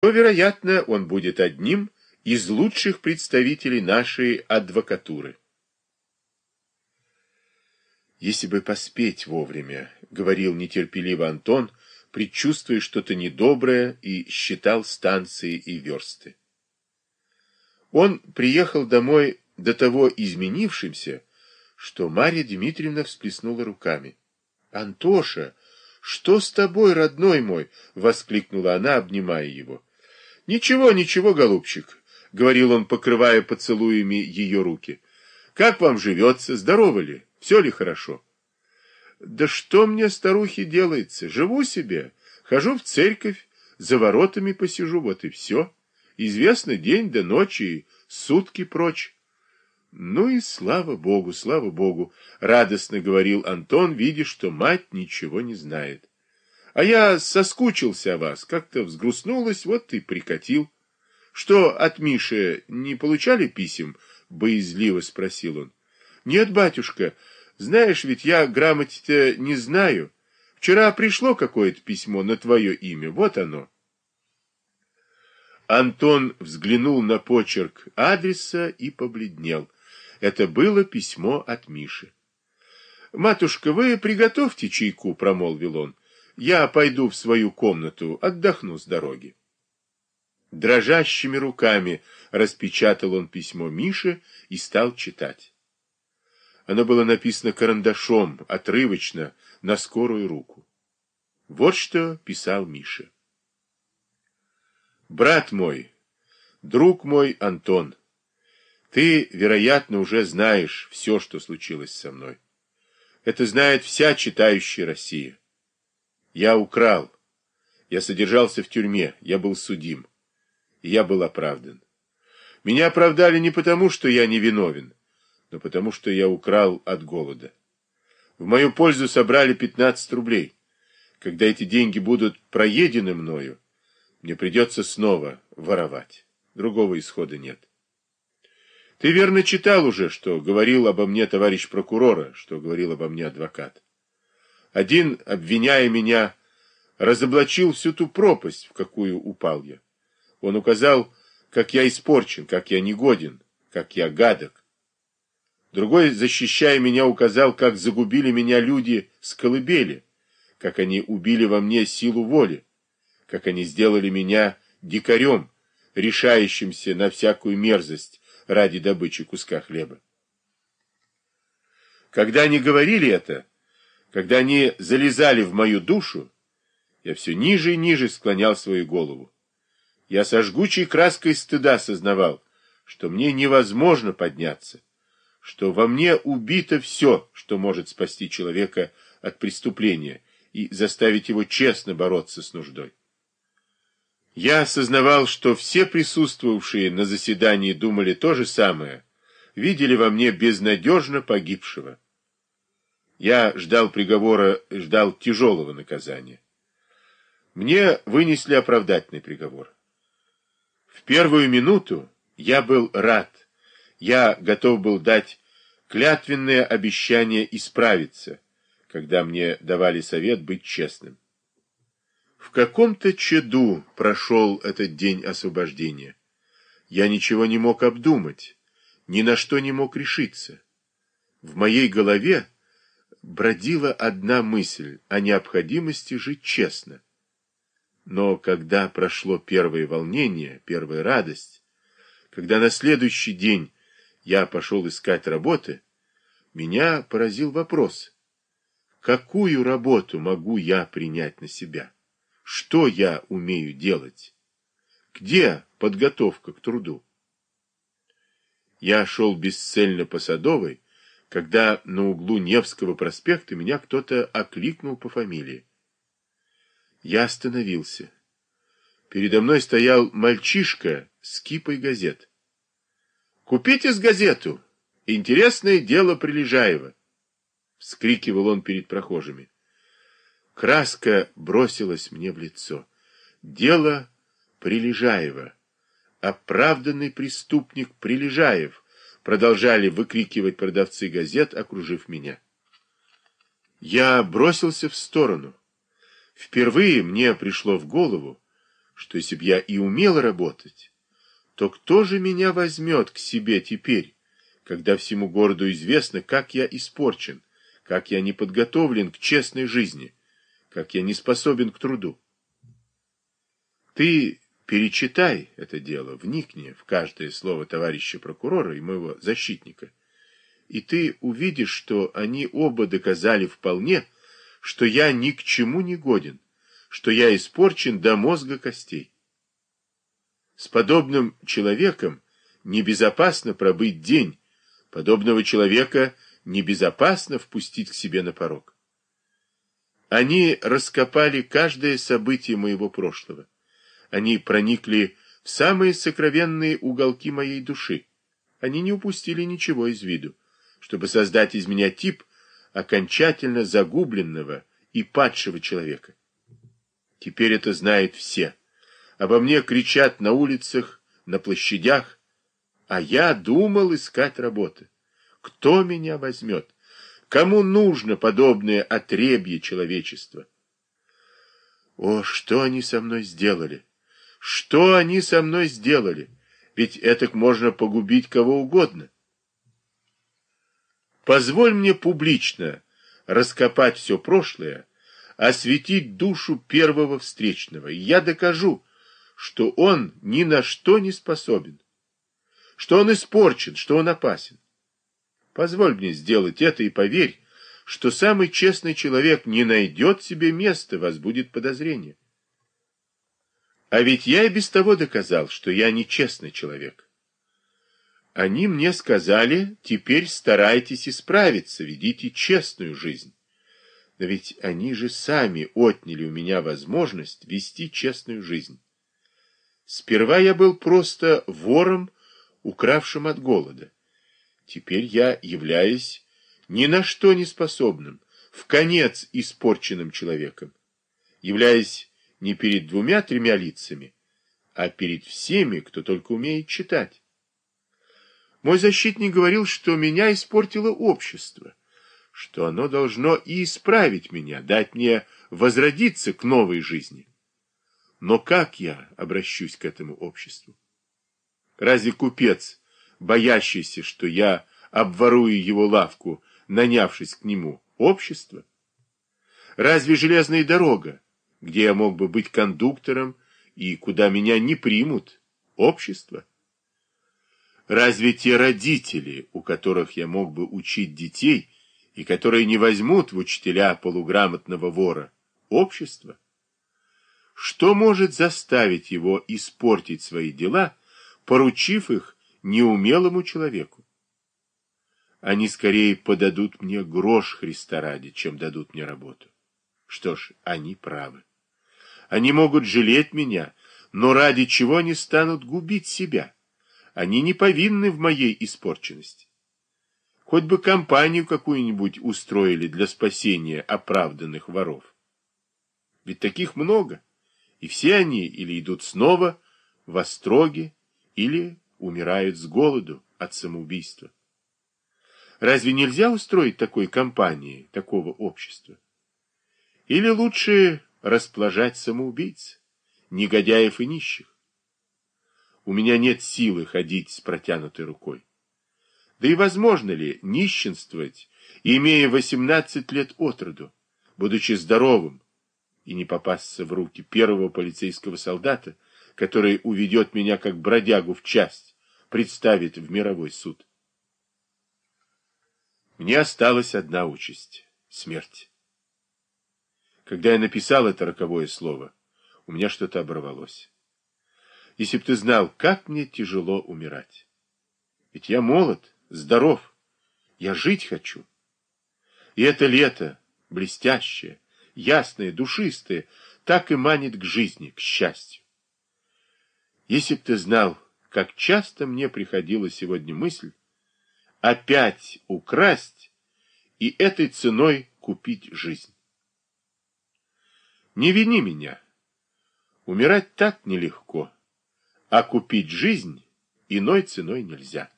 то, вероятно, он будет одним из лучших представителей нашей адвокатуры. Если бы поспеть вовремя, — говорил нетерпеливо Антон, предчувствуя что-то недоброе и считал станции и версты. Он приехал домой до того изменившимся, что Марья Дмитриевна всплеснула руками. — Антоша, что с тобой, родной мой? — воскликнула она, обнимая его. — Ничего, ничего, голубчик, — говорил он, покрывая поцелуями ее руки. — Как вам живется? Здорово ли? Все ли хорошо? — Да что мне, старухи, делается? Живу себе, хожу в церковь, за воротами посижу, вот и все. Известно день до ночи, сутки прочь. Ну и слава богу, слава богу, радостно говорил Антон, видя, что мать ничего не знает. А я соскучился о вас, как-то взгрустнулась, вот и прикатил. Что от Миши не получали писем? Боязливо спросил он. Нет, батюшка, знаешь, ведь я грамоте-то не знаю. Вчера пришло какое-то письмо на твое имя, вот оно. Антон взглянул на почерк адреса и побледнел. Это было письмо от Миши. «Матушка, вы приготовьте чайку», — промолвил он. «Я пойду в свою комнату, отдохну с дороги». Дрожащими руками распечатал он письмо Миши и стал читать. Оно было написано карандашом, отрывочно, на скорую руку. Вот что писал Миша. Брат мой, друг мой Антон, ты, вероятно, уже знаешь все, что случилось со мной. Это знает вся читающая Россия. Я украл. Я содержался в тюрьме. Я был судим. И я был оправдан. Меня оправдали не потому, что я невиновен, но потому, что я украл от голода. В мою пользу собрали 15 рублей. Когда эти деньги будут проедены мною, мне придется снова воровать. Другого исхода нет. Ты верно читал уже, что говорил обо мне товарищ прокурора, что говорил обо мне адвокат. Один, обвиняя меня, разоблачил всю ту пропасть, в какую упал я. Он указал, как я испорчен, как я негоден, как я гадок. Другой, защищая меня, указал, как загубили меня люди с колыбели, как они убили во мне силу воли, как они сделали меня дикарем, решающимся на всякую мерзость ради добычи куска хлеба. Когда они говорили это, когда они залезали в мою душу, я все ниже и ниже склонял свою голову. Я со жгучей краской стыда сознавал, что мне невозможно подняться, что во мне убито все, что может спасти человека от преступления и заставить его честно бороться с нуждой. Я осознавал, что все присутствовавшие на заседании думали то же самое, видели во мне безнадежно погибшего. Я ждал приговора, ждал тяжелого наказания. Мне вынесли оправдательный приговор. В первую минуту я был рад, я готов был дать клятвенное обещание исправиться, когда мне давали совет быть честным. В каком-то чаду прошел этот день освобождения. Я ничего не мог обдумать, ни на что не мог решиться. В моей голове бродила одна мысль о необходимости жить честно. Но когда прошло первое волнение, первая радость, когда на следующий день я пошел искать работы, меня поразил вопрос, какую работу могу я принять на себя? Что я умею делать? Где подготовка к труду? Я шел бесцельно по Садовой, когда на углу Невского проспекта меня кто-то окликнул по фамилии. Я остановился. Передо мной стоял мальчишка с кипой газет. «Купите с газету! Интересное дело Прилежаева!» — вскрикивал он перед прохожими. Краска бросилась мне в лицо. Дело Прилежаева. Оправданный преступник Прилежаев, продолжали выкрикивать продавцы газет, окружив меня. Я бросился в сторону. Впервые мне пришло в голову, что если б я и умел работать, то кто же меня возьмет к себе теперь, когда всему городу известно, как я испорчен, как я не подготовлен к честной жизни, как я не способен к труду? Ты перечитай это дело, вникни в каждое слово товарища прокурора и моего защитника, и ты увидишь, что они оба доказали вполне, что я ни к чему не годен, что я испорчен до мозга костей. С подобным человеком небезопасно пробыть день, подобного человека небезопасно впустить к себе на порог. Они раскопали каждое событие моего прошлого. Они проникли в самые сокровенные уголки моей души. Они не упустили ничего из виду, чтобы создать из меня тип окончательно загубленного и падшего человека. Теперь это знают все. Обо мне кричат на улицах, на площадях, а я думал искать работы. Кто меня возьмет? Кому нужно подобное отребье человечества? О, что они со мной сделали? Что они со мной сделали? Ведь этак можно погубить кого угодно. Позволь мне публично раскопать все прошлое, осветить душу первого встречного, и я докажу, что он ни на что не способен, что он испорчен, что он опасен. Позволь мне сделать это и поверь, что самый честный человек не найдет себе места, возбудит подозрение. А ведь я и без того доказал, что я нечестный человек. Они мне сказали, теперь старайтесь исправиться, ведите честную жизнь. Но ведь они же сами отняли у меня возможность вести честную жизнь. Сперва я был просто вором, укравшим от голода. Теперь я являюсь ни на что не способным, в конец испорченным человеком, являясь не перед двумя-тремя лицами, а перед всеми, кто только умеет читать. Мой защитник говорил, что меня испортило общество, что оно должно и исправить меня, дать мне возродиться к новой жизни. Но как я обращусь к этому обществу? Разве купец, боящийся, что я обворую его лавку, нанявшись к нему, общество? Разве железная дорога, где я мог бы быть кондуктором и куда меня не примут, общество? Разве те родители, у которых я мог бы учить детей, и которые не возьмут в учителя полуграмотного вора, общество? Что может заставить его испортить свои дела, поручив их неумелому человеку? Они скорее подадут мне грош Христа ради, чем дадут мне работу. Что ж, они правы. Они могут жалеть меня, но ради чего они станут губить себя? Они не повинны в моей испорченности. Хоть бы компанию какую-нибудь устроили для спасения оправданных воров. Ведь таких много, и все они или идут снова в остроге, или умирают с голоду от самоубийства. Разве нельзя устроить такой компании, такого общества? Или лучше расплажать самоубийц, негодяев и нищих? У меня нет силы ходить с протянутой рукой. Да и возможно ли нищенствовать, имея 18 лет от роду, будучи здоровым, и не попасться в руки первого полицейского солдата, который уведет меня как бродягу в часть, представит в мировой суд? Мне осталась одна участь — смерть. Когда я написал это роковое слово, у меня что-то оборвалось. Если б ты знал, как мне тяжело умирать. Ведь я молод, здоров. Я жить хочу. И это лето, блестящее, ясное, душистое, так и манит к жизни, к счастью. Если б ты знал, как часто мне приходила сегодня мысль опять украсть и этой ценой купить жизнь. Не вини меня. Умирать так нелегко, а купить жизнь иной ценой нельзя.